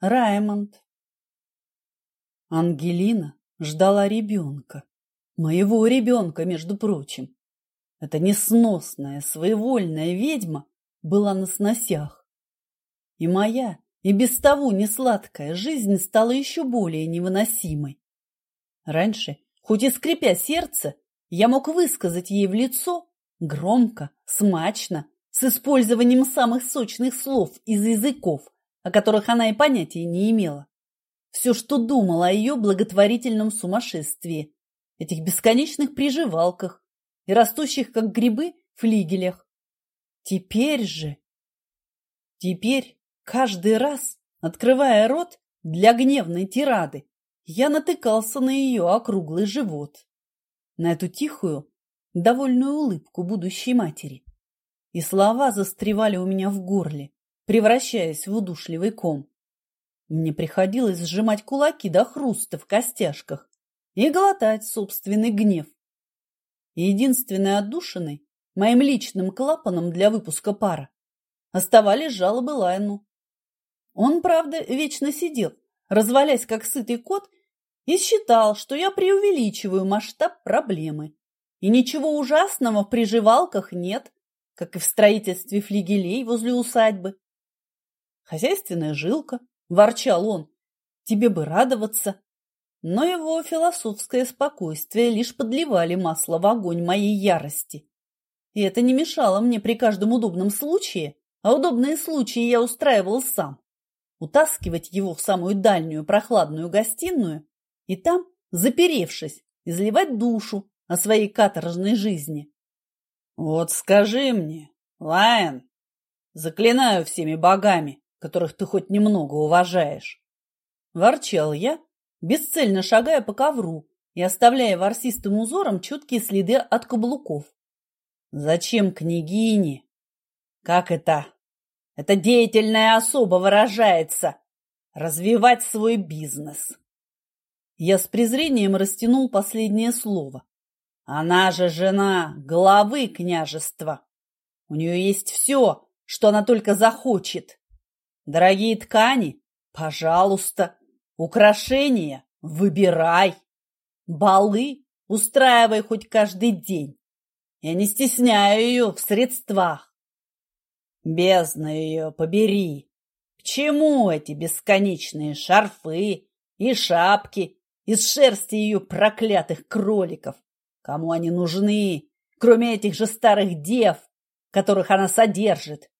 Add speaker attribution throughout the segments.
Speaker 1: Раймонд. Ангелина ждала ребенка. Моего ребенка, между прочим. Эта несносная, своевольная ведьма была на сносях. И моя, и без того несладкая жизнь стала еще более невыносимой. Раньше, хоть и скрипя сердце, я мог высказать ей в лицо громко, смачно, с использованием самых сочных слов из языков, о которых она и понятия не имела. Все, что думала о ее благотворительном сумасшествии, этих бесконечных приживалках и растущих, как грибы, флигелях. Теперь же... Теперь каждый раз, открывая рот для гневной тирады, я натыкался на ее округлый живот, на эту тихую, довольную улыбку будущей матери. И слова застревали у меня в горле, превращаясь в удушливый ком. Мне приходилось сжимать кулаки до хруста в костяшках и глотать собственный гнев. единственной отдушиной, моим личным клапаном для выпуска пара, оставались жалобы Лайну. Он, правда, вечно сидел, развалясь как сытый кот, и считал, что я преувеличиваю масштаб проблемы. И ничего ужасного в приживалках нет, как и в строительстве флигелей возле усадьбы. Хозяйственная жилка, ворчал он, тебе бы радоваться. Но его философское спокойствие лишь подливали масло в огонь моей ярости. И это не мешало мне при каждом удобном случае, а удобные случаи я устраивал сам, утаскивать его в самую дальнюю прохладную гостиную и там, заперевшись, изливать душу о своей каторжной жизни. Вот скажи мне, Лайон, заклинаю всеми богами, которых ты хоть немного уважаешь. Ворчал я, бесцельно шагая по ковру и оставляя ворсистым узором четкие следы от каблуков. Зачем княгине? Как это? Это деятельная особа выражается. Развивать свой бизнес. Я с презрением растянул последнее слово. Она же жена главы княжества. У нее есть все, что она только захочет. Дорогие ткани? Пожалуйста. Украшения? Выбирай. Балы? Устраивай хоть каждый день. Я не стесняю ее в средствах. Бездна ее побери. К чему эти бесконечные шарфы и шапки из шерсти ее проклятых кроликов? Кому они нужны, кроме этих же старых дев, которых она содержит?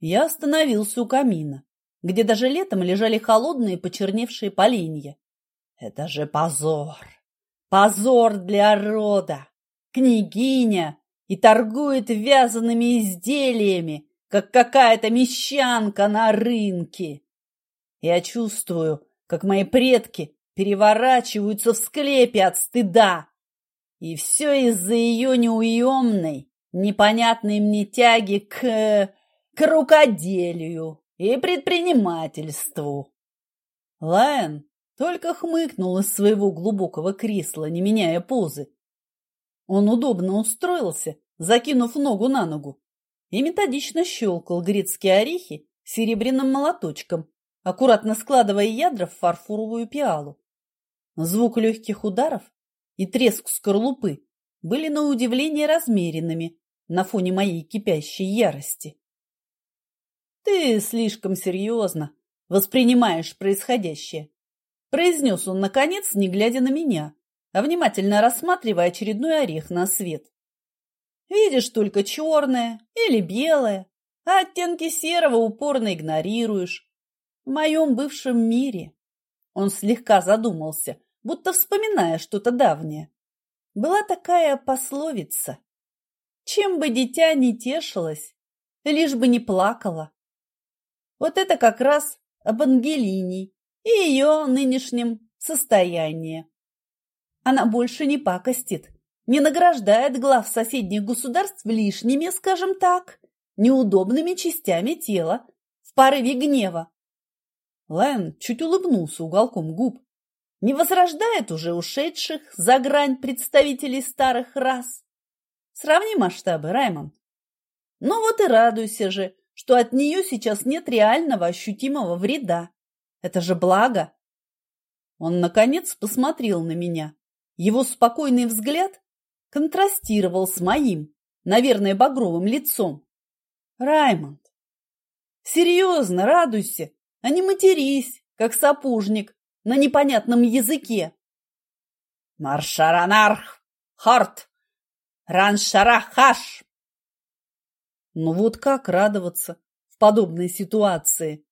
Speaker 1: Я остановился у камина, где даже летом лежали холодные почерневшие поленья. Это же позор! Позор для рода! Княгиня и торгует вязаными изделиями, как какая-то мещанка на рынке. Я чувствую, как мои предки переворачиваются в склепе от стыда. И все из-за ее неуемной, непонятной мне тяги к к рукоделию и предпринимательству. Лайон только хмыкнул из своего глубокого кресла, не меняя позы. Он удобно устроился, закинув ногу на ногу, и методично щелкал грецкие орехи серебряным молоточком, аккуратно складывая ядра в фарфоровую пиалу. Звук легких ударов и треск скорлупы были на удивление размеренными на фоне моей кипящей ярости. Ты слишком серьезно воспринимаешь происходящее. Произнес он, наконец, не глядя на меня, а внимательно рассматривая очередной орех на свет. Видишь только черное или белое, а оттенки серого упорно игнорируешь. В моем бывшем мире он слегка задумался, будто вспоминая что-то давнее. Была такая пословица. Чем бы дитя не тешилось, лишь бы не плакало. Вот это как раз об Ангелине и ее нынешнем состоянии. Она больше не пакостит, не награждает глав соседних государств лишними, скажем так, неудобными частями тела в порыве гнева. Лэн чуть улыбнулся уголком губ. Не возрождает уже ушедших за грань представителей старых рас. Сравни масштабы, Раймонд. Ну вот и радуйся же, что от нее сейчас нет реального ощутимого вреда. Это же благо. Он, наконец, посмотрел на меня. Его спокойный взгляд контрастировал с моим, наверное, багровым лицом. Раймонд, серьезно, радуйся, а не матерись, как сапожник на непонятном языке. Маршаранарх, харт, раншарахаш. Ну вот как радоваться в подобной ситуации?